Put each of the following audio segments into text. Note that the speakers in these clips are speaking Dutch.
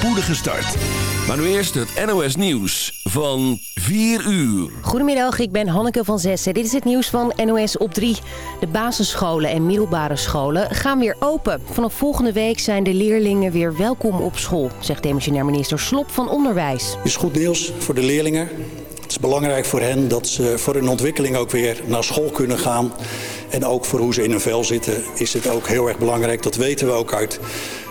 spoedige start. Maar nu eerst het NOS Nieuws van 4 uur. Goedemiddag, ik ben Hanneke van Zessen. Dit is het nieuws van NOS op 3. De basisscholen en middelbare scholen gaan weer open. Vanaf volgende week zijn de leerlingen weer welkom op school, zegt demissionair minister Slop van Onderwijs. Het is goed nieuws voor de leerlingen. Het is belangrijk voor hen dat ze voor hun ontwikkeling ook weer naar school kunnen gaan. En ook voor hoe ze in hun vel zitten is het ook heel erg belangrijk. Dat weten we ook uit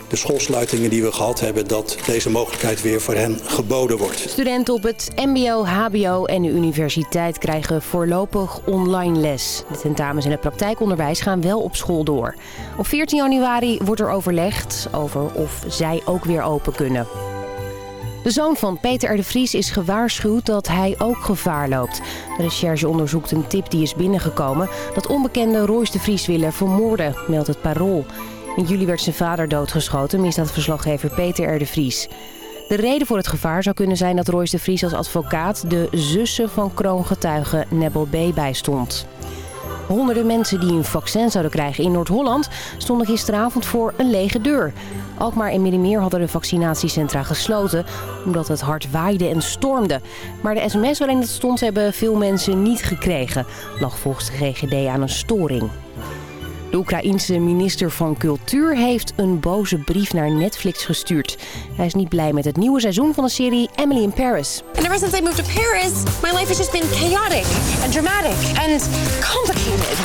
de schoolsluitingen die we gehad hebben... dat deze mogelijkheid weer voor hen geboden wordt. Studenten op het mbo, hbo en de universiteit krijgen voorlopig online les. De tentamens en het praktijkonderwijs gaan wel op school door. Op 14 januari wordt er overlegd over of zij ook weer open kunnen. De zoon van Peter R. de Vries is gewaarschuwd dat hij ook gevaar loopt. De recherche onderzoekt een tip die is binnengekomen... dat onbekende Royce de Vries willen vermoorden, meldt het Parool. In juli werd zijn vader doodgeschoten, misdaadverslaggever Peter R. de Vries. De reden voor het gevaar zou kunnen zijn dat Royce de Vries als advocaat... de zussen van kroongetuige Nebel B. bijstond. Honderden mensen die een vaccin zouden krijgen in Noord-Holland... stonden gisteravond voor een lege deur. Alkmaar en Middenmeer hadden de vaccinatiecentra gesloten... omdat het hard waaide en stormde. Maar de sms waarin het stond hebben veel mensen niet gekregen. Lag volgens de GGD aan een storing. De Oekraïense minister van Cultuur heeft een boze brief naar Netflix gestuurd. Hij is niet blij met het nieuwe seizoen van de serie Emily in Paris. And ever since I moved to Paris, my life has just been chaotic and dramatic and complicated.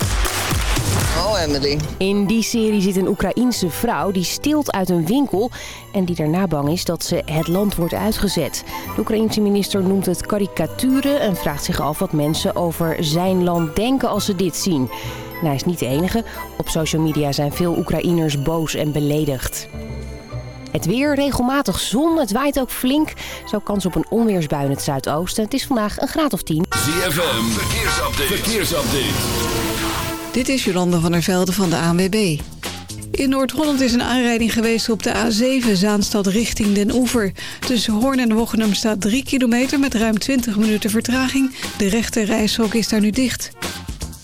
Oh, Emily. In die serie zit een Oekraïense vrouw die steelt uit een winkel... en die daarna bang is dat ze het land wordt uitgezet. De Oekraïense minister noemt het karikaturen... en vraagt zich af wat mensen over zijn land denken als ze dit zien. En hij is niet de enige. Op social media zijn veel Oekraïners boos en beledigd. Het weer, regelmatig zon, het waait ook flink. Zo kans op een onweersbui in het zuidoosten. Het is vandaag een graad of 10. ZFM, verkeersupdate. verkeersupdate. Dit is Jolanda van der Velde van de ANWB. In Noord-Holland is een aanrijding geweest op de A7 Zaanstad richting Den Oever. Tussen Hoorn en Wochenum staat 3 kilometer met ruim 20 minuten vertraging. De rechte reishok is daar nu dicht.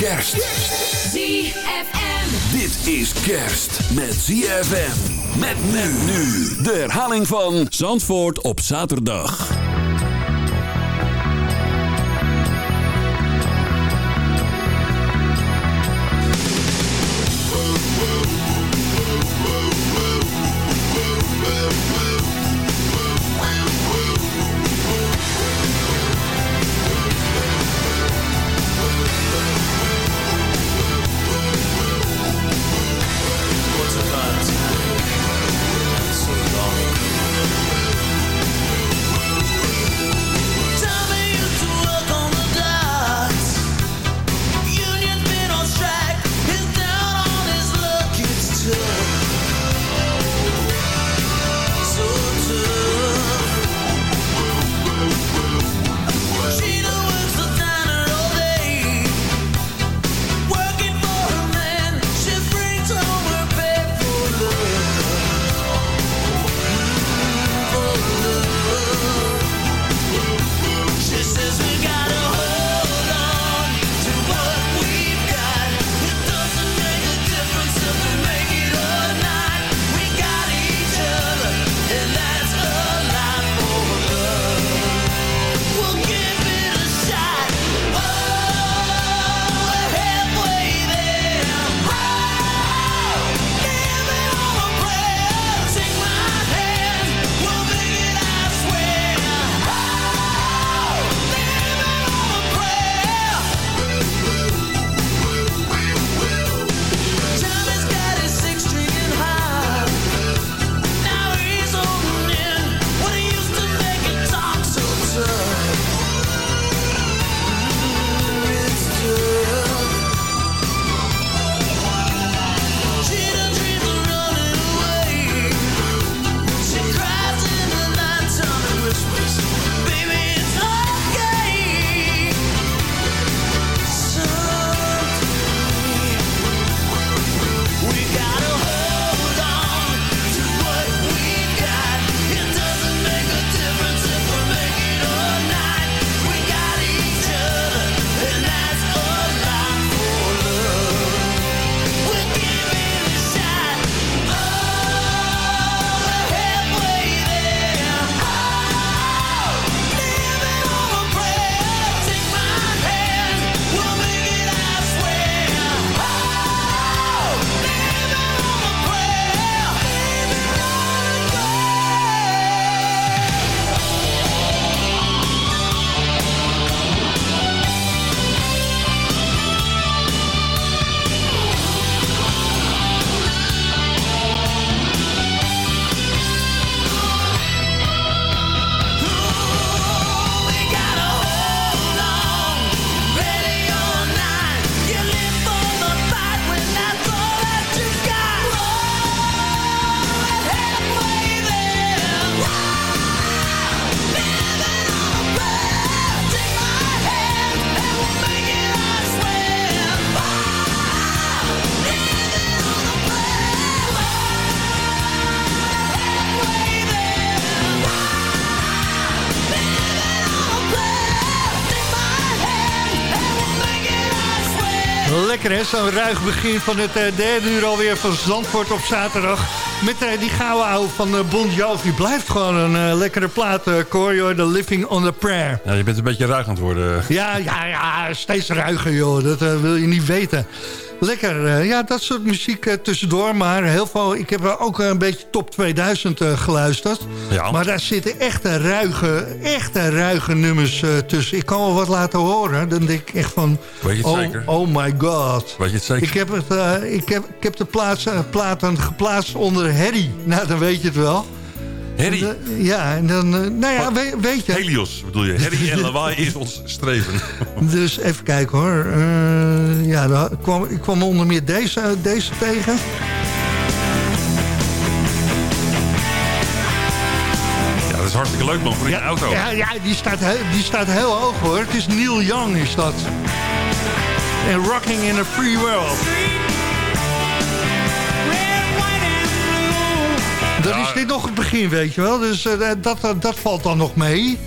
Kerst. ZFM. Dit is kerst met ZFM. Met men nu. De herhaling van Zandvoort op zaterdag. Lekker hè, zo'n ruig begin van het eh, derde uur alweer van Zandvoort op zaterdag. Met eh, die gouden oude van uh, Bon Jovi. Blijft gewoon een lekkere plaat, uh, Corio, The Living on the Prayer. Ja, je bent een beetje ruig aan het worden. Ja, ja, ja, steeds ruiger joh, dat wil je niet weten. Lekker, uh, ja, dat soort muziek uh, tussendoor. Maar heel veel, ik heb ook een beetje top 2000 uh, geluisterd. Ja. Maar daar zitten echte ruige, echte ruige nummers tussen. Ik kan wel wat laten horen. Dan denk ik echt van... Weet je het oh, zeker? Oh my god. Weet je het zeker? Ik heb, het, ik heb, ik heb de plaats, platen geplaatst onder Harry. Nou, dan weet je het wel. Harry? ja, en dan, nou ja, weet, weet, je. Helios bedoel je. Harry en lawaai is ons streven. dus even kijken hoor. Uh, ja, daar kwam, ik kwam onder meer deze, deze tegen. Ja, dat is hartstikke leuk man, voor ja, je auto. Ja, ja die, staat, die staat heel hoog hoor. Het is Neil Young is dat. En Rocking in a Free World. Dan is dit nog het begin, weet je wel. Dus uh, dat, dat, dat valt dan nog mee.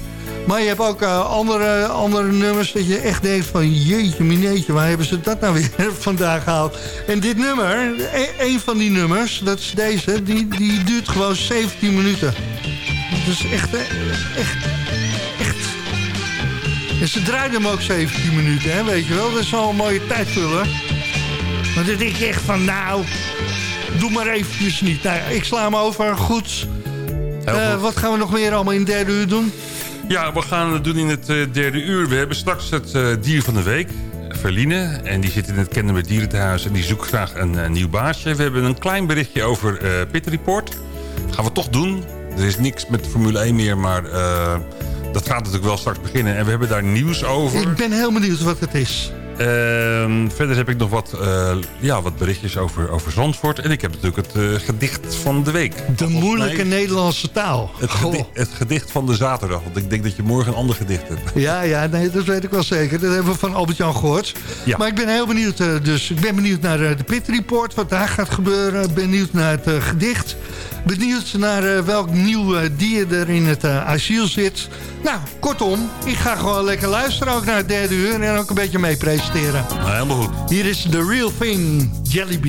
Maar je hebt ook uh, andere, andere nummers dat je echt denkt van... jeetje mineetje, waar hebben ze dat nou weer vandaag gehaald? En dit nummer, e een van die nummers, dat is deze... die, die duurt gewoon 17 minuten. Dat is echt, echt, echt... En ze draaiden hem ook 17 minuten, hè, weet je wel. Dat is wel een mooie tijdvuller. Maar dan denk je echt van, nou... Doe maar eventjes niet. Nou, ik sla hem over. Goed. Uh, wat gaan we nog meer allemaal in het derde uur doen? Ja, we gaan het doen in het uh, derde uur. We hebben straks het uh, dier van de week. Verline. En die zit in het Kennemer Dierenthuis en die zoekt graag een, een, nieuw baasje. We hebben een klein berichtje over Pit Report. Dat gaan we toch doen. Er is niks met Formule 1 meer, maar dat gaat natuurlijk wel straks beginnen. En we hebben daar nieuws over. Ik ben heel benieuwd wat het is. Uh, verder heb ik nog wat, uh, ja, wat berichtjes over, over Zandvoort. En ik heb natuurlijk het uh, gedicht van de week. De moeilijke mij, Nederlandse taal. Het gedicht, het gedicht, van de zaterdag. Want ik denk dat je morgen een ander gedicht hebt. Ja, ja nee, dat weet ik wel zeker. Dat hebben we van Albert-Jan gehoord. Ja. Maar ik ben heel benieuwd. dus ik ben benieuwd naar de Pit Report. Wat daar gaat gebeuren. Benieuwd naar het gedicht. Benieuwd naar welk nieuw dier er in het asiel zit. Nou, kortom. Ik ga gewoon lekker luisteren ook naar het derde uur. En ook een beetje mee presenteren. Nou, helemaal goed. Hier is The Real Thing, Jelly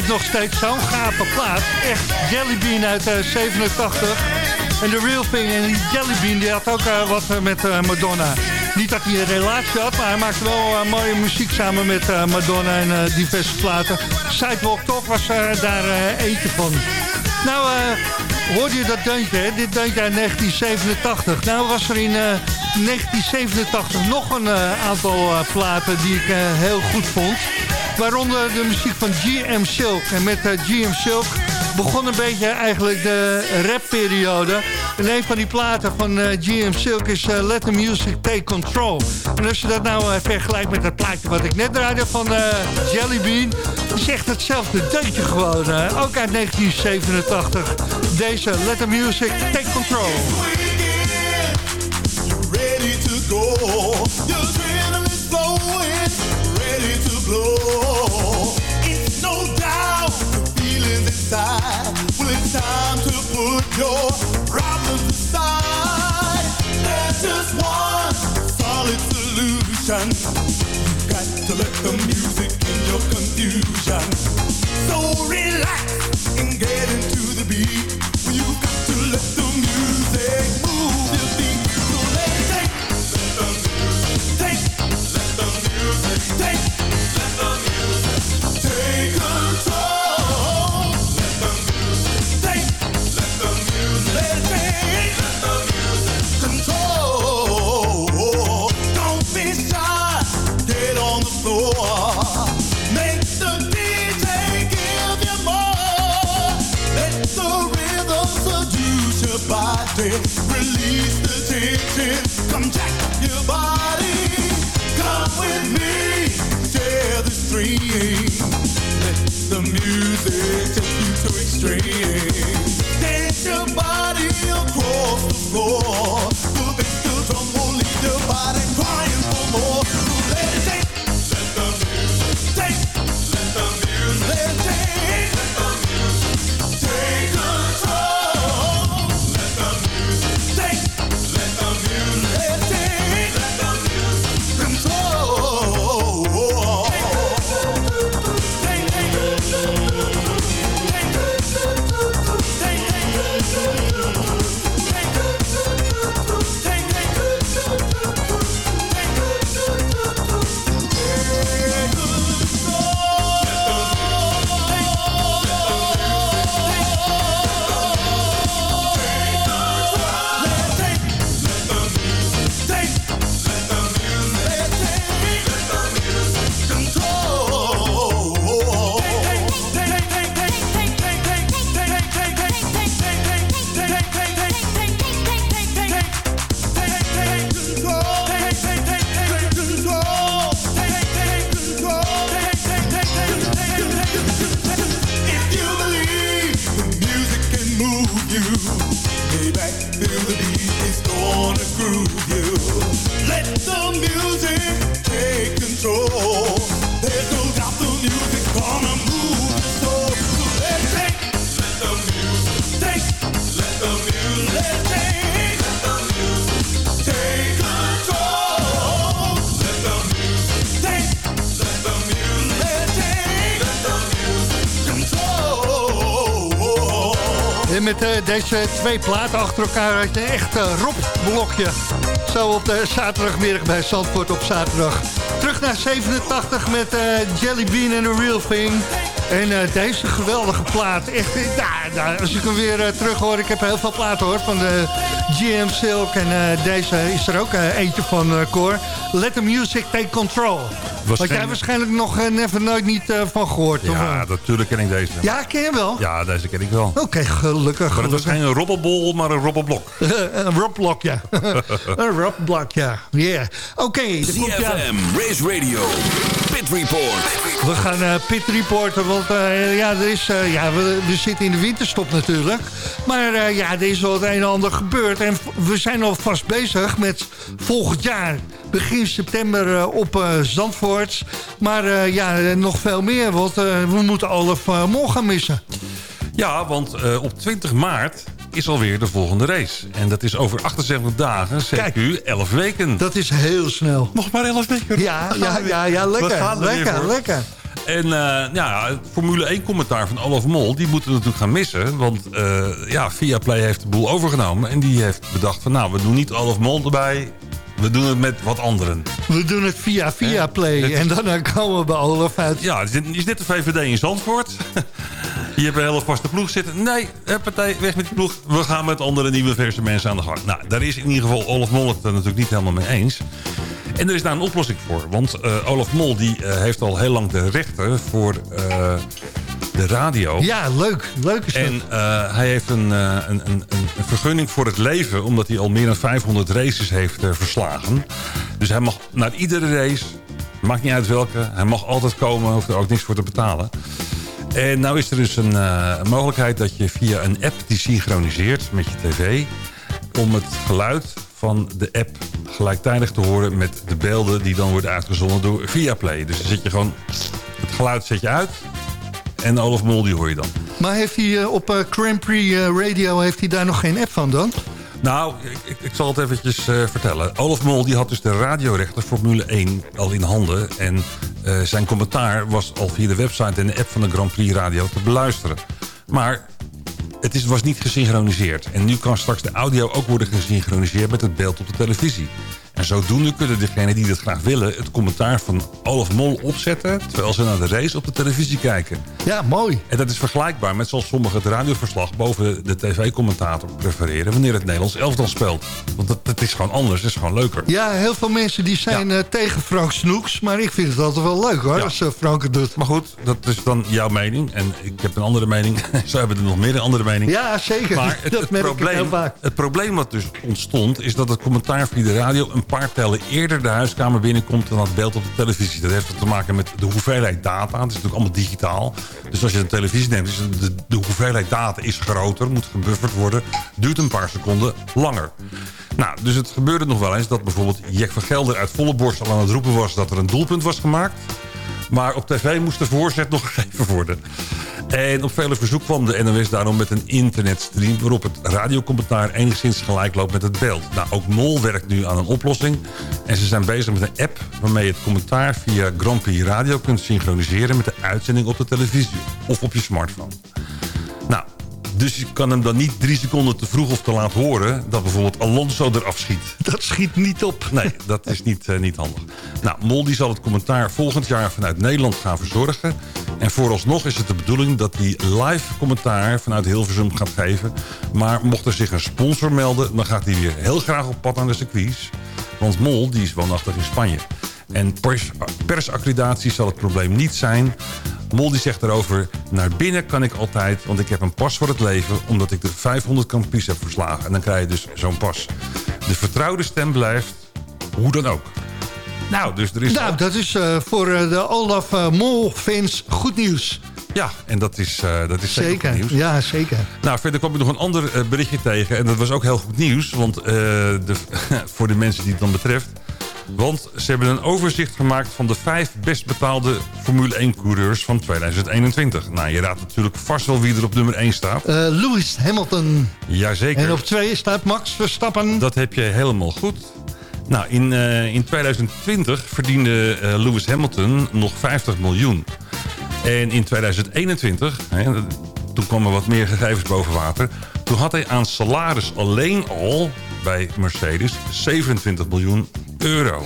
dit nog steeds zo'n gave plaat. Echt Jellybean uit eh, 87. En The Real Thing. En die Jellybean die had ook eh, wat eh, met Madonna. Niet dat hij een relatie had, maar hij maakte wel mooie muziek samen met Madonna en diverse platen. Sidewalk Talk was daar eentje van. Nou, hoorde je dat deuntje? Dit deuntje uit 1987. Nou was er in eh, 1987 nog een aantal platen die ik heel goed vond. Waaronder de muziek van GM Silk. En met eh, GM Silk begon een beetje eigenlijk de rapperiode. En een van die platen van eh, GM Silk is eh, Let the Music Take Control. En als je dat nou vergelijkt met dat plaatje wat ik net draaide van eh, Jellybean... is echt hetzelfde deuntje gewoon. ook uit 1987. Deze Let the Music Take Control. ready to go. It's no doubt the inside. Well, it's time to put your problems aside. There's just one solid solution. You got to let the music in your confusion. So relax and get into twee platen achter elkaar echt een Rob-blokje. Zo op de zaterdagmiddag bij Zandvoort op zaterdag. Terug naar 87 met eh Jelly Bean en The Real Thing. En eh, deze geweldige plaat. Echt, eh, als ik hem weer eh, terug hoor. Ik heb heel veel platen hoor. Van de GM Silk. En eh, deze is er ook eh, eentje van uh, Cor. Let the music take control. Wat jij waarschijnlijk nog eh, never nooit niet eh, van gehoord. of Ja, natuurlijk ken ik deze. ja, ken je wel? Ja, deze ken ik wel. Oké, gelukkig. Maar het was geen robbelbol, maar een robbelblok. een robblok, ja. een robblok, ja. Yeah. Oké, aan. ZFM, Race Radio, Pit Report. we gaan eh pit reporten, want eh, ja, er, is, eh, ja we, we zitten in de winterstop natuurlijk. Maar eh, ja, er is wel het een en ander gebeurd. En we zijn alvast bezig met volgend jaar. Begin september op eh, Zandvoort. Maar eh, ja, nog veel meer, want eh, we moeten Olaf uh, gaan missen. Ja, want eh, op 20 maart is alweer de volgende race. En dat is over 78 dagen, CQ, 11 weken. Dat is heel snel. Nog maar 11 weken. Ja, ja, ja, ja lekker. er Lekker, lekker. En eh, ja, Formule 1 commentaar van Olaf Mol, die moeten we natuurlijk gaan missen. Want eh ja, Viaplay heeft de boel overgenomen. En die heeft bedacht van nou, we doen niet Olaf Mol erbij. We doen het met wat anderen. We doen het via via play is- en dan komen we bij Olaf uit. Ja, is, net de VVD in Zandvoort. Je hebt een hele vaste ploeg zitten. Nee, partij, weg met die ploeg. We gaan met andere nieuwe verse mensen aan de gang. Nou, daar is in ieder geval Olaf Mol het er natuurlijk niet helemaal mee eens. En er is daar een oplossing voor. Want eh, Olaf Mol die, eh, heeft al heel lang de rechten voor eh, de radio. Ja, leuk. Leuk is. En eh, hij heeft een, eh, een, een, een een vergunning voor het leven... omdat hij al meer dan 500 races heeft eh, verslagen. Dus hij mag naar iedere race, maakt niet uit welke... hij mag altijd komen, hoeft er ook niks voor te betalen. En nou is er dus een mogelijkheid dat je via een app die synchroniseert met je tv... om het geluid van de app gelijktijdig te horen met de beelden... die dan worden uitgezonden door Viaplay. Dus dan zet je gewoon het geluid zet je uit... en Olaf Mol die hoor je dan. Maar heeft hij eh, op eh, Grand Prix eh, Radio heeft hij daar nog geen app van dan? Nou, ik, ik, zal het eventjes vertellen. Olaf Mol die had dus de radiorechten Formule 1 al in handen. En zijn commentaar was al via de website en de app van de Grand Prix Radio te beluisteren. Maar het is, was niet gesynchroniseerd. En nu kan straks de audio ook worden gesynchroniseerd met het beeld op de televisie. En zodoende kunnen degenen die dat graag willen... het commentaar van Olaf Mol opzetten... terwijl ze naar de race op de televisie kijken. Ja, mooi. En dat is vergelijkbaar met zoals sommigen het radioverslag... boven de tv-commentator prefereren... wanneer het Nederlands elftal speelt. Want dat, dat is gewoon anders, het is gewoon leuker. Ja, heel veel mensen die zijn eh, tegen Frank Snoeks. Maar ik vind het altijd wel leuk hoor, Ja. als eh, Frank het doet. Maar goed, dat is dan jouw mening. En ik heb een andere mening. Zo hebben er nog meer een andere mening. Ja, zeker. Maar het, dat het merk ik heel probleem, vaak. het probleem wat dus ontstond... is dat het commentaar via de radio een paar tellen eerder de huiskamer binnenkomt... dan het beeld op de televisie. Dat heeft te maken met de hoeveelheid data. Het is natuurlijk allemaal digitaal. Dus als je een televisie neemt, is de, de hoeveelheid data is groter... moet gebufferd worden, duurt een paar seconden langer. Nou, dus het gebeurde nog wel eens dat bijvoorbeeld Jack van Gelder... uit volle borst al aan het roepen was dat er een doelpunt was gemaakt... Maar op tv moest de voorzet nog gegeven worden. En op vele verzoek kwam de NOS daarom met een internetstream... waarop het radiocommentaar enigszins gelijk loopt met het beeld. Nou, ook Mol werkt nu aan een oplossing. En ze zijn bezig met een app waarmee je het commentaar via Grand Prix Radio kunt synchroniseren... met de uitzending op de televisie of op je smartphone. Nou, dus je kan hem dan niet drie seconden te vroeg of te laat horen... dat bijvoorbeeld Alonso eraf schiet. Dat schiet niet op. Nee, dat is niet, eh, niet handig. Nou, Mol die zal het commentaar volgend jaar vanuit Nederland gaan verzorgen. En vooralsnog is het de bedoeling dat hij live commentaar vanuit Hilversum gaat geven. Maar mocht er zich een sponsor melden, dan gaat hij weer heel graag op pad naar de circuits. Want Mol die is woonachtig in Spanje. En pers, persaccreditatie zal het probleem niet zijn. Mol die zegt daarover... naar binnen kan ik altijd, want ik heb een pas voor het leven... omdat ik de 500 Grand Prix heb verslagen. En dan krijg je dus zo'n pas. De vertrouwde stem blijft, hoe dan ook. Nou, dus er is... Nou, dat is eh, voor eh, de Olaf eh, Mol-fans goed nieuws. Ja, en dat is, dat is zeker, Zeker, goed nieuws. ja, zeker. Nou, verder kwam ik nog een ander berichtje tegen. En dat was ook heel goed nieuws. Want, de, voor de mensen die het dan betreft. Want ze hebben een overzicht gemaakt van de vijf best betaalde Formule 1-coureurs van 2021. Nou, je raadt natuurlijk vast wel wie er op nummer 1 staat. Eh, Lewis Hamilton. Jazeker. En op twee staat Max Verstappen. Dat heb je helemaal goed. Nou, in, eh, in 2020 verdiende eh, Lewis Hamilton nog 50 miljoen. En in 2021, hè, toen kwamen wat meer gegevens boven water... toen had hij aan salaris alleen al bij Mercedes 27 miljoen euro.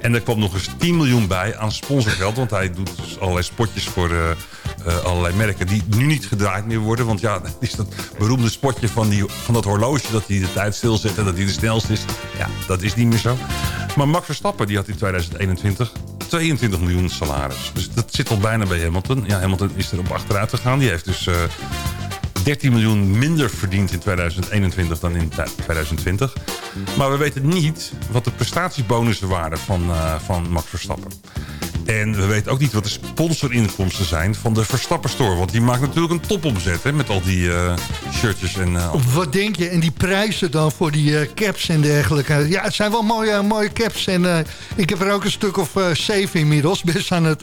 En er kwam nog eens 10 miljoen bij aan sponsorgeld... want hij doet dus allerlei spotjes voor eh, eh, allerlei merken... die nu niet gedraaid meer worden. Want ja, het is dat beroemde spotje van, die, van dat horloge... dat hij de tijd stilzet en dat hij de snelste is. Ja, dat is niet meer zo. Maar Max Verstappen die had in 2021 22 miljoen salaris. Dus dat zit al bijna bij Hamilton. Ja, Hamilton is erop achteruit gegaan. Die heeft dus... eh, 13 miljoen minder verdiend in 2021 dan in 2020. Maar we weten niet wat de prestatiebonussen waren van, eh, van Max Verstappen. En we weten ook niet wat de sponsorinkomsten zijn van de Verstappen Store. Want die maakt natuurlijk een topomzet hè, met al die eh, shirtjes en... eh, Wat denk je? En die prijzen dan voor die caps en dergelijke. Ja, het zijn wel mooie, mooie caps. En ik heb er ook een stuk of zeven inmiddels. Best aan het,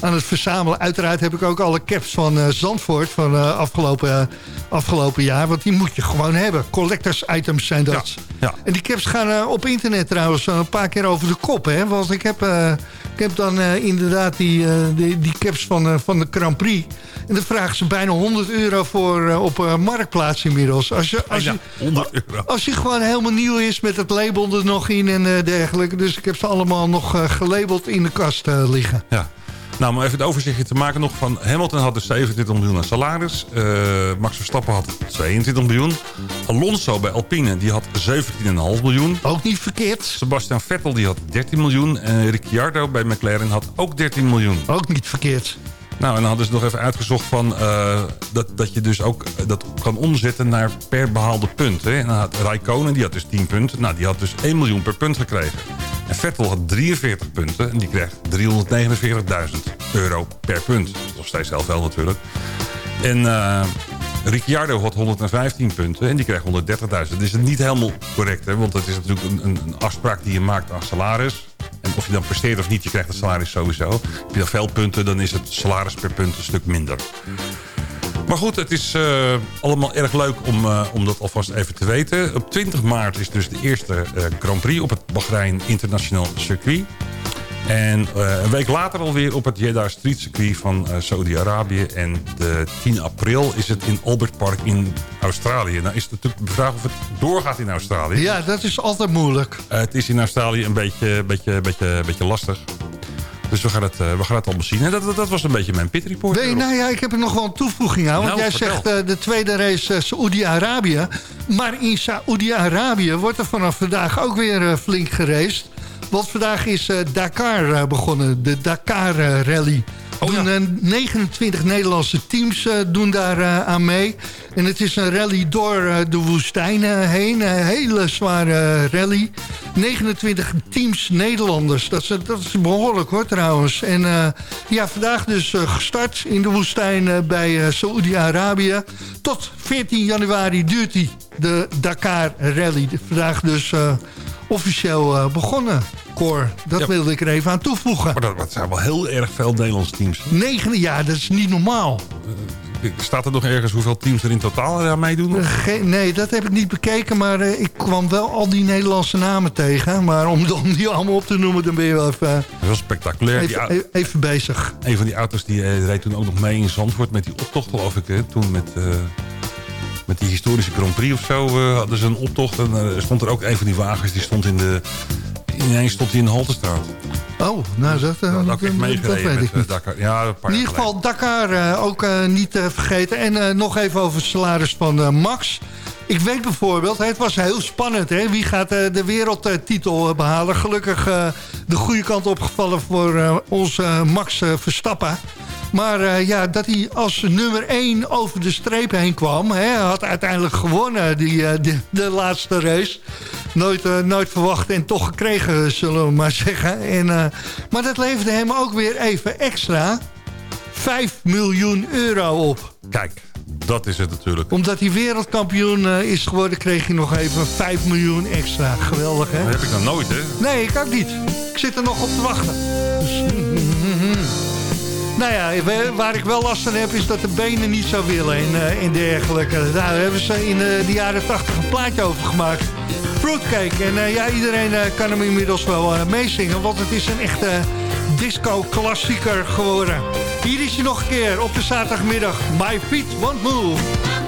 aan het verzamelen. Uiteraard heb ik ook alle caps van Zandvoort van afgelopen, afgelopen jaar. Want die moet je gewoon hebben. Collectors items zijn dat. ja. En die caps gaan eh, op internet trouwens een paar keer over de kop. Hè? Want ik heb eh, Ik heb dan eh, inderdaad die, eh, die, die caps van, eh, van de Grand Prix. En daar vragen ze bijna 100 euro voor eh, op eh, Marktplaats inmiddels. Als je, als, Ja, je, 100 euro. als je gewoon helemaal nieuw is met het label er nog in en eh, dergelijke. Dus ik heb ze allemaal nog eh, gelabeld in de kast eh, liggen. Ja. Nou, om even het overzichtje te maken nog van... Hamilton had dus 27 miljoen aan salaris. Eh, Max Verstappen had 22 miljoen. Alonso bij Alpine, die had 17,5 miljoen. Ook niet verkeerd. Sebastian Vettel, die had 13 miljoen. En Ricciardo bij McLaren had ook 13 miljoen. Ook niet verkeerd. Nou, en dan hadden ze nog even uitgezocht van, eh, dat, dat je dus ook eh, dat kan omzetten naar per behaalde punt. Hè. En dan had Raikkonen, die had dus 10 punten. Nou, die had dus 1 miljoen per punt gekregen. En Vettel had 43 punten en die kreeg 349.000 euro per punt. Nog steeds heel veel natuurlijk. En eh Ricciardo had 115 punten en die kreeg 130.000. Dat is niet helemaal correct, hè, want dat is natuurlijk een, een afspraak die je maakt aan salaris. En of je dan presteert of niet, je krijgt het salaris sowieso. Heb je dan veel punten, dan is het salaris per punt een stuk minder. Maar goed, het is eh, allemaal erg leuk om, eh, om dat alvast even te weten. Op 20 maart is dus de eerste eh, Grand Prix op het Bahrein International Circuit. En eh, een week later alweer op het Jeddah Street Circuit van eh, Saudi-Arabië. En de 10 april is het in Albert Park in Australië. Nou is het natuurlijk de vraag of het doorgaat in Australië. Ja, dat is altijd moeilijk. Eh, het is in Australië een beetje, beetje, beetje, beetje lastig. Dus we gaan het, we gaan het allemaal zien. En dat, dat, dat was een beetje mijn pit report. Nee, nou ja, ik heb er nog wel een toevoeging aan. Want Nou, jij vertel. zegt de tweede race uh, Saoedi-Arabië. Maar in Saoedi-Arabië wordt er vanaf vandaag ook weer uh, flink geraced. Want vandaag is uh, Dakar uh, begonnen, de Dakar Rally. Oh, doen, ja. 29 Nederlandse teams doen daar aan mee. En het is een rally door de woestijn heen. Een hele zware rally. 29 teams Nederlanders. Dat is, dat is behoorlijk hoor trouwens. En uh, ja, vandaag dus gestart in de woestijn bij Saoedi-Arabië. Tot 14 januari duurt die, de Dakar Rally. Vandaag dus uh, officieel begonnen. Cor, dat ja. wilde ik er even aan toevoegen. Maar dat, dat zijn wel heel erg veel Nederlandse teams. Negen, ja, dat is niet normaal. Staat er nog ergens hoeveel teams er in totaal aan meedoen? Geen, nee, dat heb ik niet bekeken. Maar ik kwam wel al die Nederlandse namen tegen. Maar om, om, die allemaal op te noemen, dan ben je wel even... Dat was spectaculair. Even, even, bezig. Een van die auto's die reed toen ook nog mee in Zandvoort met die optocht, geloof ik. Hè? Toen met... Uh, met die historische Grand Prix of zo uh, hadden ze een optocht. En er stond er ook een van die wagens, die stond in de... Ineens stond hij in de Haltestraat. Oh, nou dat, uh, dat, dat, dat, dat weet ik niet. Dakar. Ja, in ieder geval Dakar uh, ook uh, niet vergeten. En nog even over het salaris van Max. Ik weet bijvoorbeeld, het was heel spannend. Hè? Wie gaat de wereldtitel behalen? Gelukkig de goede kant opgevallen voor onze Max Verstappen. Maar uh, ja, dat hij als nummer 1 over de streep heen kwam. Hè, had uiteindelijk gewonnen die, uh, de, de, laatste race. Nooit, uh, nooit verwacht en toch gekregen, zullen we maar zeggen. En, maar dat leverde hem ook weer even extra 5 miljoen euro op. Kijk, dat is het natuurlijk. Omdat hij wereldkampioen is geworden, kreeg hij nog even 5 miljoen extra. Geweldig, hè? Dat heb ik nog nooit, hè? Nee, ik ook niet. Ik zit er nog op te wachten. Dus, nou ja, waar ik wel last van heb is dat de benen niet zo willen en, uh, en dergelijke. Daar hebben ze in uh, de jaren 80 een plaatje over gemaakt. Fruitcake. En uh, ja, iedereen kan hem inmiddels wel meezingen, want het is een echte disco-klassieker geworden. Hier is hij nog een keer op de zaterdagmiddag. My feet won't move.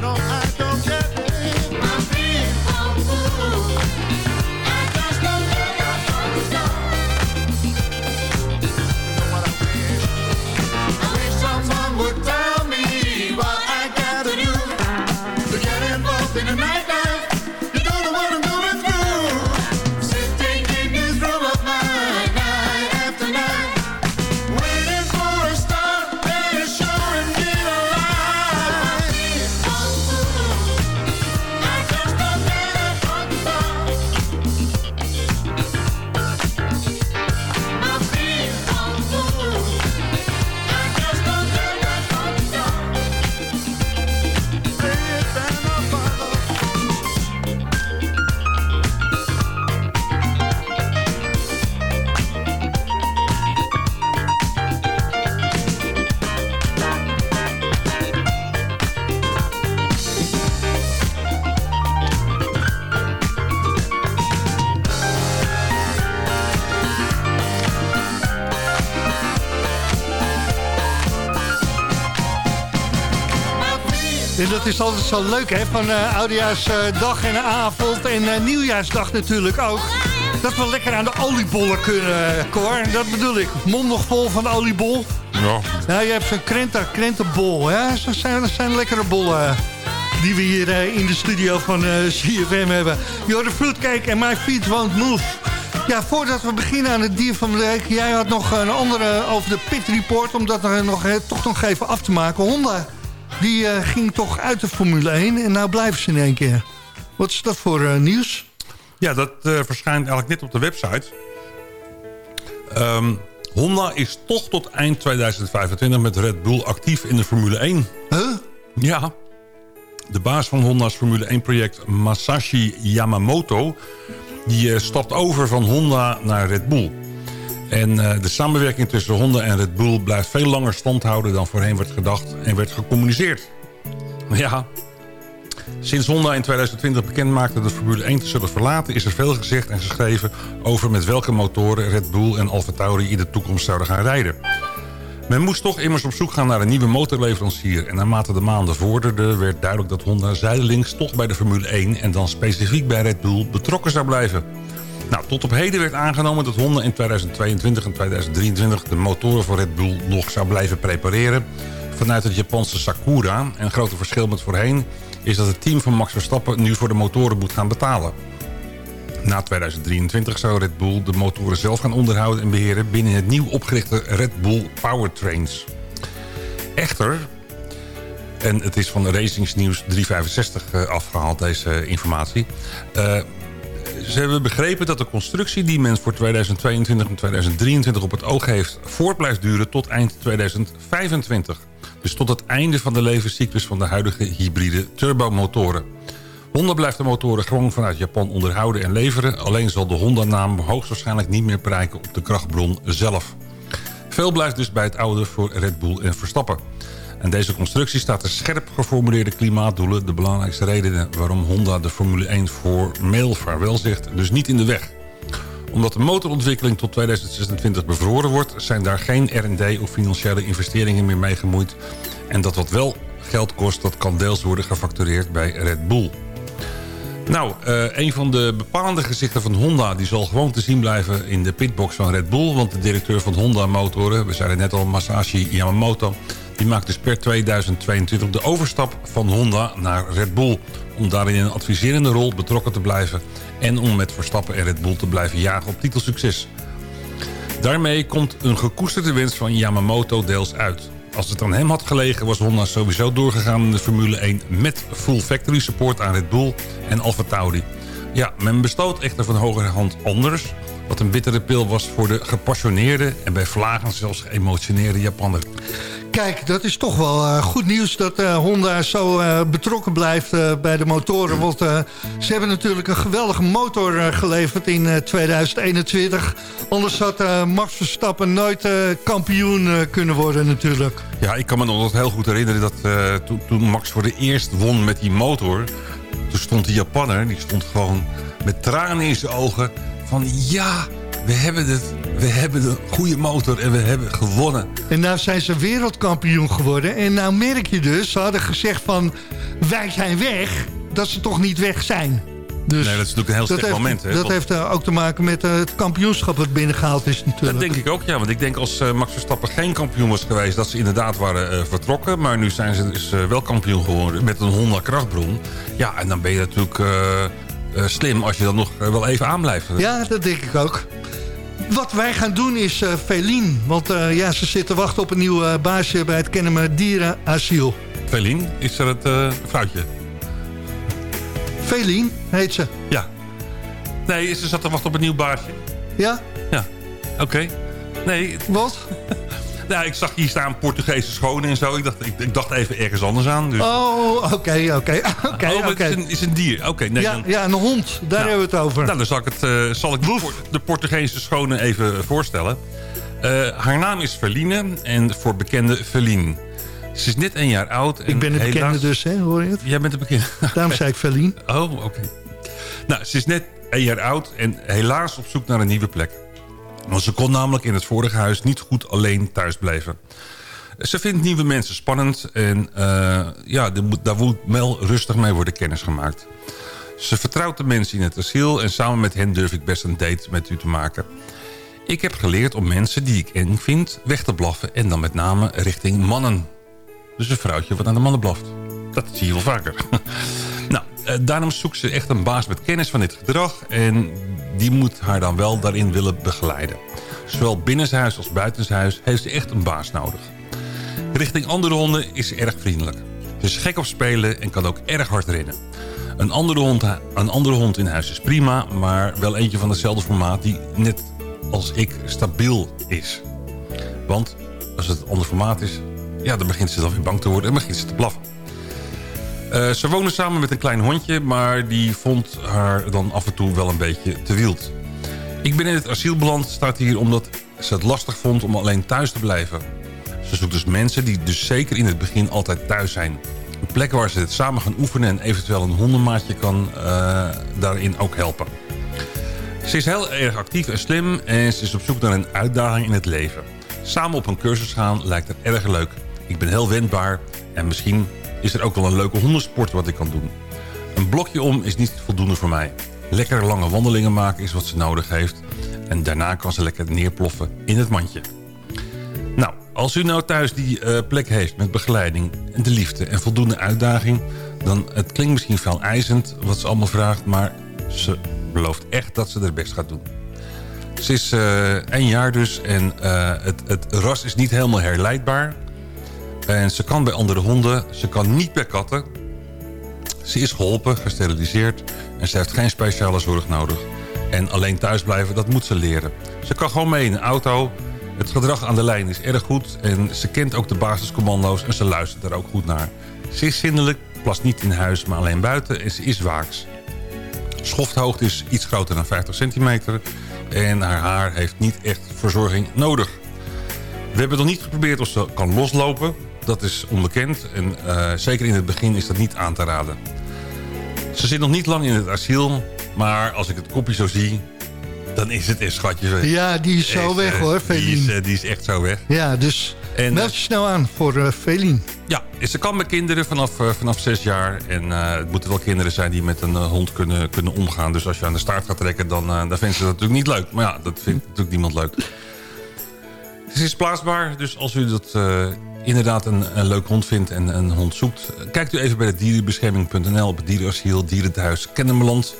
No, no. Dat is altijd zo leuk, hè? Van eh Oudejaarsdag en avond en eh, Nieuwjaarsdag natuurlijk ook. Dat we lekker aan de oliebollen kunnen, eh, Cor. Dat bedoel ik. Mond nog vol van oliebol. Ja, Ja, je hebt zo'n krenta, krentenbol, hè? Dat zijn, dat zijn lekkere bollen die we hier in de studio van CFM hebben. You're the fruitcake and my feet won't move. Ja, voordat we beginnen aan het dier van de week... jij had nog een andere over de pit report... om dat er nog, toch nog even af te maken. Honda, die eh, ging toch uit de Formule 1 en nou blijven ze in één keer. Wat is dat voor eh, nieuws? ja dat eh, verschijnt eigenlijk net op de website. Ehm, Honda is toch tot eind 2025 met Red Bull actief in de Formule 1. Huh? Ja. De baas van Honda's Formule 1-project, Masashi Yamamoto... die stapt over van Honda naar Red Bull. En eh, de samenwerking tussen Honda en Red Bull... blijft veel langer stand houden dan voorheen werd gedacht en werd gecommuniceerd. Ja, Sinds Honda in 2020 bekend maakte de Formule 1 te zullen verlaten... is er veel gezegd en geschreven over met welke motoren Red Bull en AlphaTauri in de toekomst zouden gaan rijden. Men moest toch immers op zoek gaan naar een nieuwe motorleverancier... en naarmate de maanden vorderden werd duidelijk dat Honda zijdelings toch bij de Formule 1... en dan specifiek bij Red Bull betrokken zou blijven. Nou, tot op heden werd aangenomen dat Honda in 2022 en 2023... de motoren voor Red Bull nog zou blijven prepareren... vanuit het Japanse Sakura. En een grote verschil met voorheen is dat het team van Max Verstappen... nu voor de motoren moet gaan betalen. Na 2023 zou Red Bull de motoren zelf gaan onderhouden en beheren... binnen het nieuw opgerichte Red Bull Powertrains. Echter, en het is van Racings Nieuws 365 eh, afgehaald, deze informatie... eh, ze hebben begrepen dat de constructie die men voor 2022 en 2023 op het oog heeft... voort blijft duren tot eind 2025. Dus tot het einde van de levenscyclus van de huidige hybride turbomotoren. Honda blijft de motoren gewoon vanuit Japan onderhouden en leveren. Alleen zal de Honda-naam hoogstwaarschijnlijk niet meer prijken op de krachtbron zelf. Veel blijft dus bij het oude voor Red Bull en Verstappen. En deze constructie staat de scherp geformuleerde klimaatdoelen... de belangrijkste redenen waarom Honda de Formule 1 formeel vaarwel zegt... dus niet in de weg. Omdat de motorontwikkeling tot 2026 bevroren wordt... zijn daar geen R&D of financiële investeringen meer mee gemoeid. En dat wat wel geld kost, dat kan deels worden gefactureerd bij Red Bull. Nou, eh, een van de bepalende gezichten van Honda... die zal gewoon te zien blijven in de pitbox van Red Bull. Want de directeur van Honda Motoren, we zeiden net al Masashi Yamamoto... die maakt dus per 2022 de overstap van Honda naar Red Bull... om daarin in een adviserende rol betrokken te blijven... en om met Verstappen en Red Bull te blijven jagen op titelsucces. Daarmee komt een gekoesterde wens van Yamamoto deels uit. Als het aan hem had gelegen was Honda sowieso doorgegaan in de Formule 1... met full factory support aan Red Bull en AlphaTauri. Ja, men bestoot echter van hogerhand anders... wat een bittere pil was voor de gepassioneerde... en bij vlagen zelfs geëmotioneerde Japanner. Kijk, dat is toch wel eh, goed nieuws dat eh, Honda zo eh, betrokken blijft bij de motoren. Want ze hebben natuurlijk een geweldige motor geleverd in eh, 2021. Anders had Max Verstappen nooit kampioen kunnen worden natuurlijk. Ja, ik kan me nog heel goed herinneren dat toen, toen Max voor de eerst won met die motor... toen stond die Japanner, die stond gewoon met tranen in zijn ogen... van ja, we hebben het we hebben een goede motor en we hebben gewonnen. En nou zijn ze wereldkampioen geworden. En nou merk je dus, ze hadden gezegd van... wij zijn weg, dat ze toch niet weg zijn. Dus nee, dat is natuurlijk een heel slecht heeft, moment. Hè? Dat heeft eh, ook te maken met eh, het kampioenschap wat binnengehaald is natuurlijk. Dat denk ik ook, ja. Want ik denk als eh, Max Verstappen geen kampioen was geweest... dat ze inderdaad waren vertrokken. Maar nu zijn ze dus wel kampioen geworden met een Honda krachtbron. Ja, en dan ben je natuurlijk slim als je dan nog eh, wel even aanblijft. Ja, dat denk ik ook. Wat wij gaan doen is eh Felien. Want eh, ja, ze zitten wachten op een nieuw eh, baasje bij het Kennemer Dierenasiel. Felien, is er het eh, vrouwtje? Felien heet ze. Ja. Nee, ze zat te wachten op een nieuw baasje. Ja? Ja. Oké. Nee. Wat? nou, ik zag hier staan Portugese schonen en zo. Ik dacht, ik, ik dacht even ergens anders aan. Dus... Oh, oké, oké. oké, Oh, het is een, is een dier. Oké, nee, Ja, dan- ja, een hond. Daar Nou, hebben we het over. Nou, dan zal ik, het, eh, zal ik de, Por- de Portugese schone even voorstellen. Eh, haar naam is Verline en voor bekende Verlien. Ze is net een jaar oud. En ik ben de bekende helaas- dus, hè, hoor je het? Jij bent de bekende. Daarom zei ik Felien. Oh, oké. Nou, ze is net een jaar oud en helaas op zoek naar een nieuwe plek. Want ze kon namelijk in het vorige huis niet goed alleen thuis blijven. Ze vindt nieuwe mensen spannend en eh, ja, daar moet wel rustig mee worden kennis gemaakt. Ze vertrouwt de mensen in het asiel en samen met hen durf ik best een date met u te maken. Ik heb geleerd om mensen die ik eng vind weg te blaffen en dan met name richting mannen. Dus een vrouwtje wat aan de mannen blaft. Dat zie je wel vaker. eh, daarom zoekt ze echt een baas met kennis van dit gedrag... en die moet haar dan wel daarin willen begeleiden. Zowel binnenshuis als buitenshuis heeft ze echt een baas nodig. Richting andere honden is ze erg vriendelijk. Ze is gek op spelen en kan ook erg hard rennen. Een andere, hond, een andere hond in huis is prima, maar wel eentje van hetzelfde formaat... die net als ik stabiel is. Want als het een ander formaat is, ja, dan begint ze dan weer bang te worden en begint ze te blaffen. Eh, ze wonen samen met een klein hondje, maar die vond haar dan af en toe wel een beetje te wild. Ik ben in het asiel beland, staat hier omdat ze het lastig vond om alleen thuis te blijven. Ze zoekt dus mensen die dus zeker in het begin altijd thuis zijn. Een plek waar ze het samen gaan oefenen en eventueel een hondenmaatje kan eh, daarin ook helpen. Ze is heel erg actief en slim en ze is op zoek naar een uitdaging in het leven. Samen op een cursus gaan lijkt er erg leuk. Ik ben heel wendbaar en misschien is er ook wel een leuke hondensport wat ik kan doen. Een blokje om is niet voldoende voor mij. Lekker lange wandelingen maken is wat ze nodig heeft. En daarna kan ze lekker neerploffen in het mandje. Nou, als u nou thuis die eh, plek heeft met begeleiding, de liefde en voldoende uitdaging... dan het klinkt misschien veel eisend wat ze allemaal vraagt... maar ze belooft echt dat ze er best gaat doen. Ze is eh één jaar dus en eh, het, het ras is niet helemaal herleidbaar. En ze kan bij andere honden, ze kan niet bij katten. Ze is geholpen, gesteriliseerd en ze heeft geen speciale zorg nodig. En alleen thuis blijven, dat moet ze leren. Ze kan gewoon mee in een auto. Het gedrag aan de lijn is erg goed en ze kent ook de basiscommando's en ze luistert er ook goed naar. Ze is zindelijk, plast niet in huis, maar alleen buiten en ze is waaks. Schofthoogte is iets groter dan 50 centimeter en haar haar heeft niet echt verzorging nodig. We hebben nog niet geprobeerd of ze kan loslopen. Dat is onbekend en eh, zeker in het begin is dat niet aan te raden. Ze zit nog niet lang in het asiel, maar als ik het kopje zo zie, dan is het een schatje. Ja, die is zo Echt, weg eh, hoor, Die is, eh, die is echt zo weg. Ja, dus En, meld je snel aan voor eh Felien. Ja, ze kan met kinderen vanaf, eh, vanaf zes jaar. En het moeten wel kinderen zijn die met een hond kunnen, kunnen omgaan. Dus als je aan de staart gaat trekken, dan, dan vinden ze dat natuurlijk niet leuk. Maar ja, dat vindt natuurlijk niemand leuk. Ze is plaatsbaar, dus als u dat inderdaad een, een leuk hond vindt en een hond zoekt... eh, kijkt u even bij de dierenbescherming.nl op het dierenasiel, dierenthuis, Kennemerland.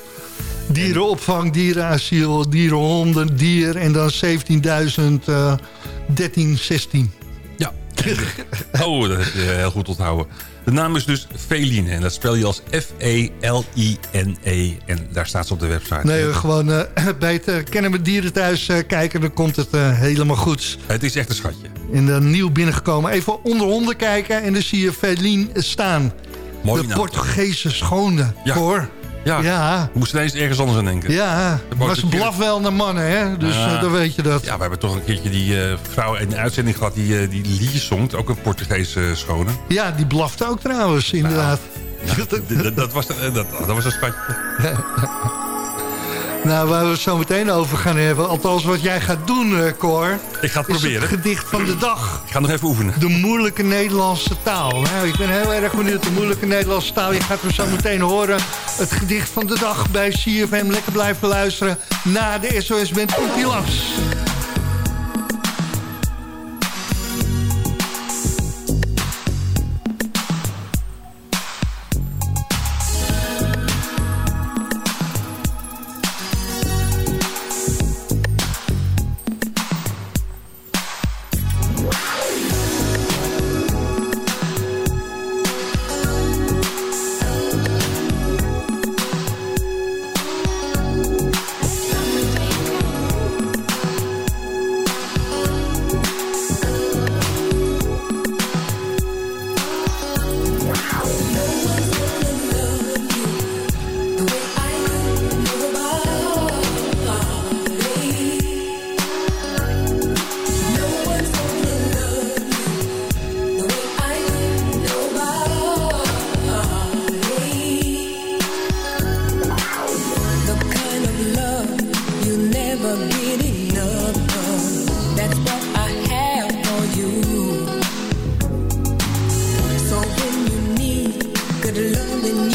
Dierenopvang, dierenasiel, dierenhonden, dier en dan 17.000, eh 13, 16. Ja. Oh, dat heb je heel goed onthouden. De naam is dus Feline en dat spel je als F-E-L-I-N-E. En daar staat ze op de website. Nee, gewoon eh, bij het uh, Kennen we Dieren thuis eh, kijken, dan komt het eh, helemaal goed. Het is echt een schatje. En dan nieuw binnengekomen. Even onder honden kijken en dan zie je Felien staan. Mooi de naam. Portugese schone, Ja. hoor. Ja, Ja. moest ineens ergens anders aan denken. Ja, De maar ze blaf wel naar mannen, hè? Dus Ja. eh, dan weet je dat. Ja, we hebben toch een keertje die eh, vrouw in de uitzending gehad... die, eh, die zongt, ook een Portugese schone. Ja, die blafte ook trouwens, inderdaad. Nou, dat, dat, was, dat, dat was een schatje. Nou, waar we het zo meteen over gaan hebben. Althans, wat jij gaat doen, eh, Cor. Ik ga het is proberen. het gedicht van de dag. Ik ga nog even oefenen. De moeilijke Nederlandse taal. Nou, ik ben heel erg benieuwd. De moeilijke Nederlandse taal. Je gaat hem zo meteen horen. Het gedicht van de dag bij CFM. Lekker blijven luisteren. Na de SOS bent komt hij langs. The love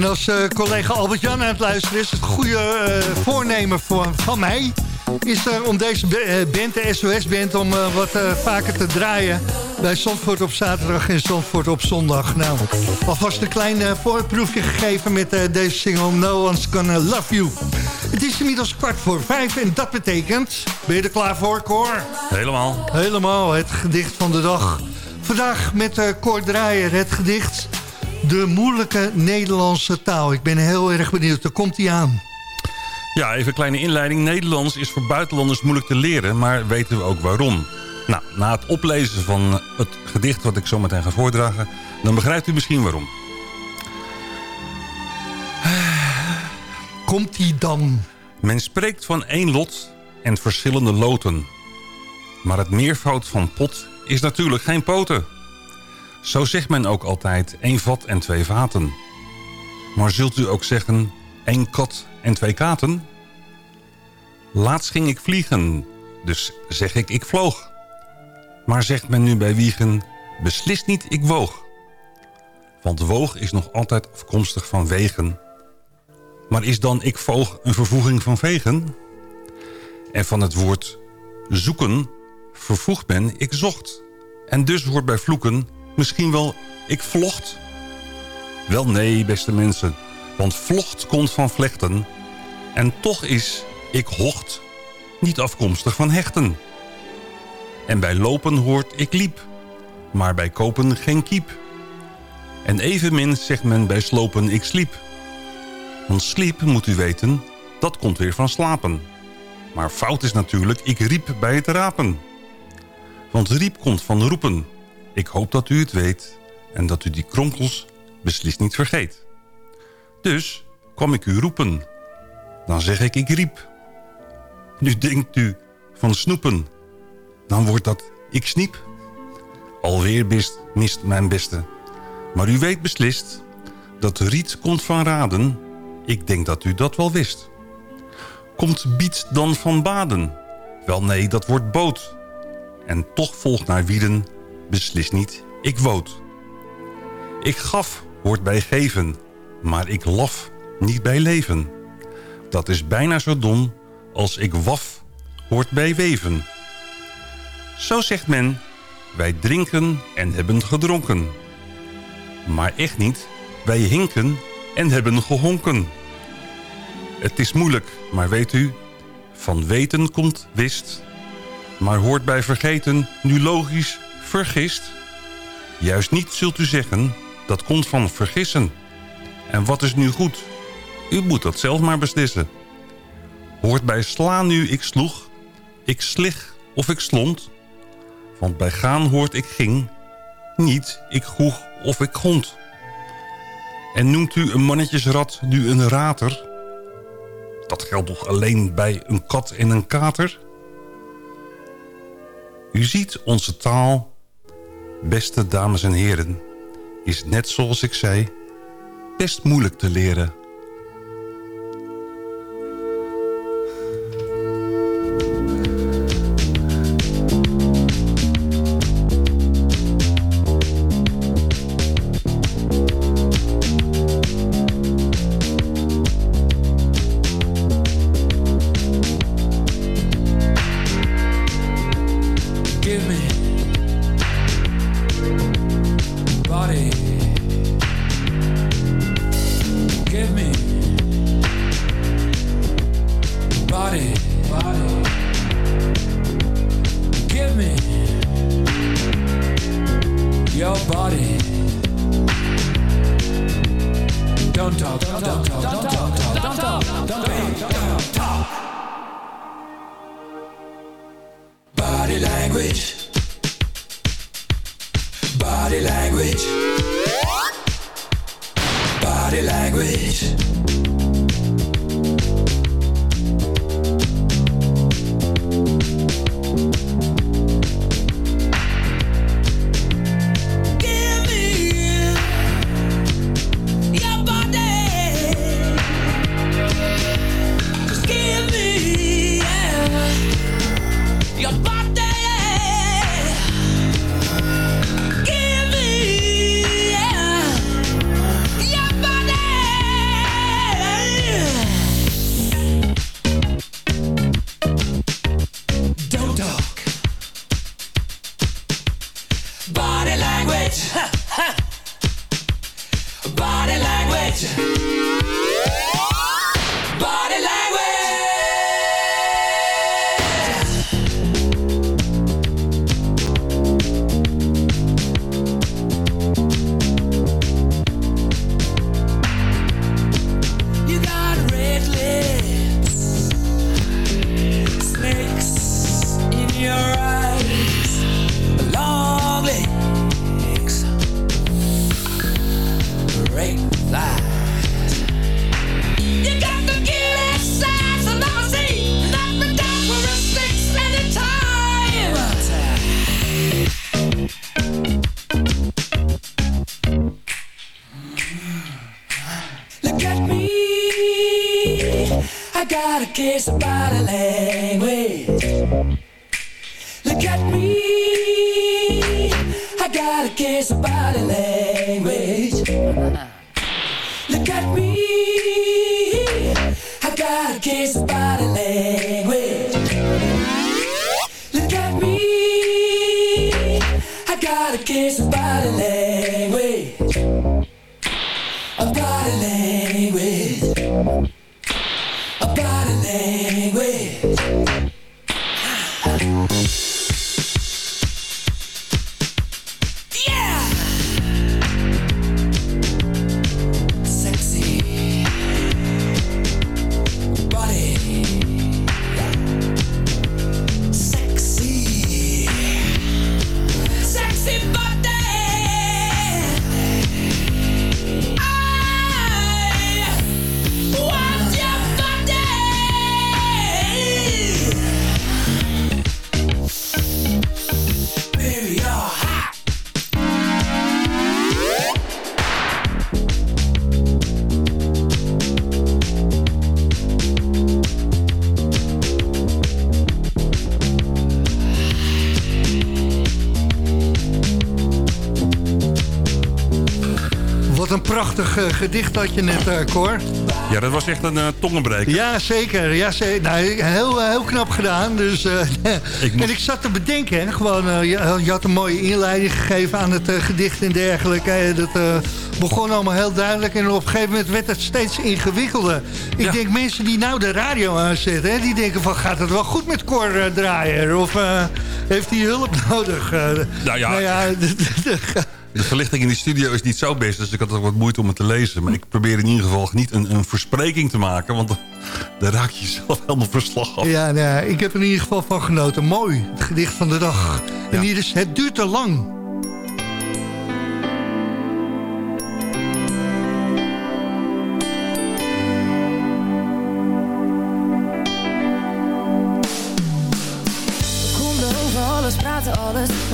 En als eh, collega Albert-Jan aan het luisteren is... het goede eh, voornemen voor, van mij... is er om deze eh, band, de SOS-band... om wat vaker te draaien... bij Zandvoort op zaterdag en Zandvoort op zondag. Nou, alvast een klein voorproefje gegeven... met deze single No One's Gonna Love You. Het is inmiddels kwart voor vijf en dat betekent... Ben je er klaar voor, Cor? Helemaal. Helemaal, het gedicht van de dag. Vandaag met Cor Draaier, het gedicht... De moeilijke Nederlandse taal. Ik ben heel erg benieuwd, daar komt hij aan. Ja, even een kleine inleiding. Nederlands is voor buitenlanders moeilijk te leren, maar weten we ook waarom. Nou, na het oplezen van het gedicht wat ik zo meteen ga voordragen... dan begrijpt u misschien waarom. Komt hij dan? Men spreekt van één lot en verschillende loten. Maar het meervoud van pot is natuurlijk geen poten. Zo zegt men ook altijd één vat en twee vaten. Maar zult u ook zeggen één kat en twee katen? Laatst ging ik vliegen, dus zeg ik ik vloog. Maar zegt men nu bij wiegen, beslist niet ik woog. Want woog is nog altijd afkomstig van wegen... Maar is dan ik voog een vervoeging van vegen? En van het woord zoeken vervoegt men ik zocht. En dus wordt bij vloeken misschien wel ik vlocht. Wel nee, beste mensen, want vlocht komt van vlechten. En toch is ik hocht niet afkomstig van hechten. En bij lopen hoort ik liep, maar bij kopen geen kiep. En evenmin zegt men bij slopen ik sliep... Want sliep, moet u weten, dat komt weer van slapen. Maar fout is natuurlijk, ik riep bij het rapen. Want riep komt van roepen. Ik hoop dat u het weet en dat u die kronkels beslist niet vergeet. Dus kwam ik u roepen. Dan zeg ik ik riep. Nu denkt u van snoepen. Dan wordt dat ik sniep. Alweer best, mist mijn beste. Maar u weet beslist dat riet komt van raden ik denk dat u dat wel wist. Komt biet dan van baden? Wel nee, dat wordt boot. En toch volgt naar wieden, beslis niet, ik woot. Ik gaf hoort bij geven, maar ik laf niet bij leven. Dat is bijna zo dom als ik waf hoort bij weven. Zo zegt men, wij drinken en hebben gedronken. Maar echt niet, wij hinken en hebben gehonken. Het is moeilijk, maar weet u, van weten komt wist. Maar hoort bij vergeten nu logisch vergist. Juist niet zult u zeggen, dat komt van vergissen. En wat is nu goed? U moet dat zelf maar beslissen. Hoort bij slaan nu ik sloeg, ik slig of ik slond. Want bij gaan hoort ik ging, niet ik goeg of ik grond. En noemt u een mannetjesrat nu een rater? Dat geldt toch alleen bij een kat en een kater? U ziet onze taal, beste dames en heren, is net zoals ik zei, best moeilijk te leren. Prachtig eh, gedicht had je net, eh, Cor. Ja, dat was echt een uh, tongenbreker. Ja, zeker. Ja, ze- nou, heel, heel knap gedaan. Dus, eh, En ik zat te bedenken, hè, gewoon, eh, je, je had een mooie inleiding gegeven aan het eh, gedicht en dergelijke. Eh, dat eh, begon allemaal heel duidelijk en op een gegeven moment werd het steeds ingewikkelder. Ik denk mensen die nou de radio aanzetten, hè, die denken van gaat het wel goed met Cor eh, Draaier? Of eh, heeft hij hulp nodig? Eh, Nou ja, nou ja de verlichting in die studio is niet zo best, dus ik had ook wat moeite om het te lezen. Maar ik probeer in ieder geval niet een, een verspreking te maken, want dan, dan raak je zelf helemaal verslag af. Ja, nou ik heb er in ieder geval van genoten. Mooi, het gedicht van de dag. En hier is Het duurt te lang.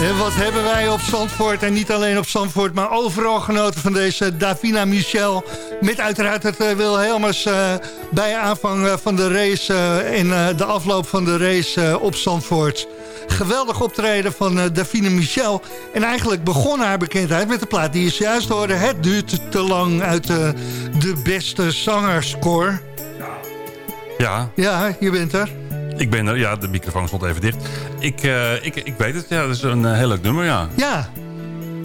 En wat hebben wij op Zandvoort, en niet alleen op Zandvoort... maar overal genoten van deze Davina Michel... met uiteraard het uh, Wil Helmers uh, bij aanvang uh, van de race... en de afloop van de race op Zandvoort. Geweldig optreden van Davina Michel. En eigenlijk begon haar bekendheid met de plaat die je juist hoorde. Het duurt te lang uit de beste zangerscore. Ja. Ja, je bent er. Ik ben er, ja, de microfoon stond even dicht. Ik, uh, ik, ik weet het, ja, dat is een uh, heel leuk nummer, ja. Ja.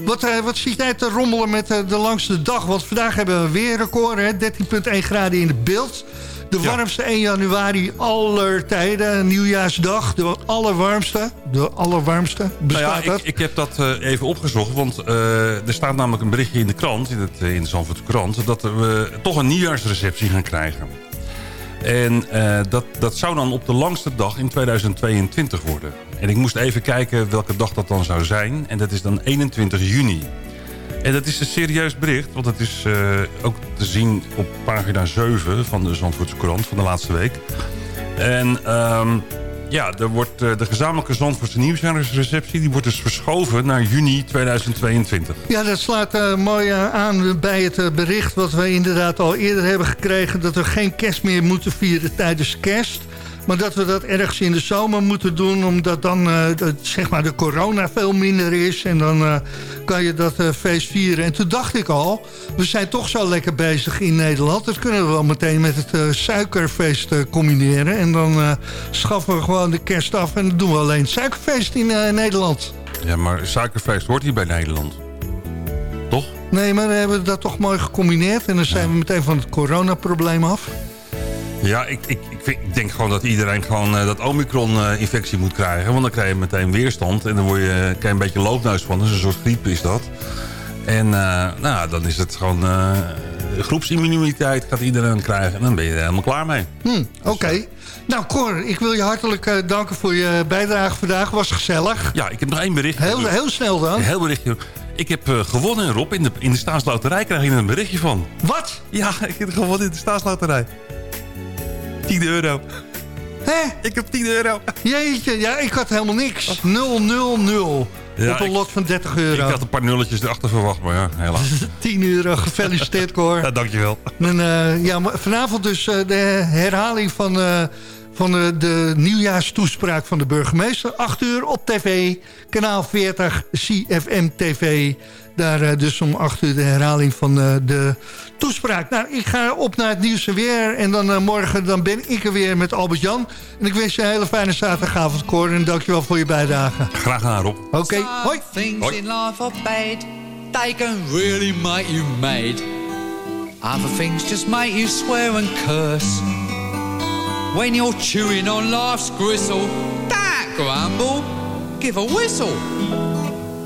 Wat, uh, wat ziet jij te rommelen met de langste dag? Want vandaag hebben we weer record, 13,1 graden in de beeld. De warmste 1 januari aller tijden, nieuwjaarsdag. De allerwarmste, de allerwarmste. Bestaat nou ja, ik, ik heb dat eh, even opgezocht, want eh, er staat namelijk een berichtje in de krant, in, het, eh, in de Zandvoortse krant, dat we toch een nieuwjaarsreceptie gaan krijgen. En eh, dat, dat zou dan op de langste dag in 2022 worden. En ik moest even kijken welke dag dat dan zou zijn. En dat is dan 21 juni. En dat is een serieus bericht, want het is eh, ook te zien op pagina 7 van de Zandvoortse krant van de laatste week. En ehm, ja, er wordt, eh, de gezamenlijke Zandvoortse nieuwsjaarsreceptie... die wordt dus verschoven naar juni 2022. Ja, dat slaat eh, mooi eh, aan bij het bericht wat we inderdaad al eerder hebben gekregen... dat we geen kerst meer moeten vieren tijdens kerst. Maar dat we dat ergens in de zomer moeten doen... omdat dan eh, dat, zeg maar de corona veel minder is. En dan eh, kan je dat eh, feest vieren. En toen dacht ik al, we zijn toch zo lekker bezig in Nederland. Dat kunnen we wel meteen met het suikerfeest combineren. En dan schaffen we gewoon de kerst af... en dan doen we alleen het suikerfeest in Nederland. Ja, maar suikerfeest hoort hier bij Nederland. Toch? Nee, maar we hebben dat toch mooi gecombineerd. En dan zijn we meteen van het coronaprobleem af. Ja, ik, ik, ik, vind- ik denk gewoon dat iedereen gewoon eh, dat Omicron-infectie moet krijgen. Want dan krijg je meteen weerstand. En dan word je, krijg je een beetje loopneus van. Dus een soort griep is dat. En eh, nou, dan is het gewoon... eh, groepsimmuniteit gaat iedereen krijgen. En dan ben je er helemaal klaar mee. Hm, Oké. Nou, Cor, ik wil je hartelijk eh, danken voor je bijdrage vandaag. Was gezellig. Ja, ik heb nog één bericht. Heel, heel snel dan. Een heel berichtje. Ik heb eh, gewonnen, Rob. In de, in de staatsloterij krijg je een berichtje van. Wat? Ja, ik heb gewonnen in de staatsloterij. 10 euro. Hè? Ik heb 10 euro. Jeetje, ja, ik had helemaal niks. 0, 0, 0. Ja, Op een ik- lot van 30 Ik euro. had een paar nulletjes erachter verwacht, maar ja, helaas. 10 euro, gefeliciteerd Cor. Ja, dankjewel. En, eh, ja, maar vanavond dus eh, de herhaling van, eh, van de, de nieuwjaarstoespraak van de burgemeester. 8 uur op tv, kanaal 40, CFM TV. Daar eh, dus om 8 uur de herhaling van eh, de toespraak. Nou, ik ga op naar het nieuws en weer. En dan eh, morgen dan ben ik er weer met Albert-Jan. En ik wens je een hele fijne zaterdagavond, Cor. En dankjewel voor je bijdrage. Graag gedaan, Rob. Oké, hoi. Things Hoi. in life are bad. They can really make you mad. Other things just make you swear and curse. When you're chewing on life's gristle, don't grumble, give a whistle.